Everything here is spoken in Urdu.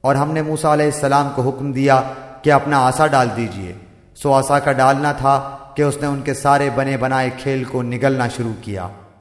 اور ہم نے موسا علیہ السلام کو حکم دیا کہ اپنا آسا ڈال دیجیے۔ سو آسا کا ڈالنا تھا کہ اس نے ان کے سارے بنے بنائے کھیل کو نگلنا شروع کیا۔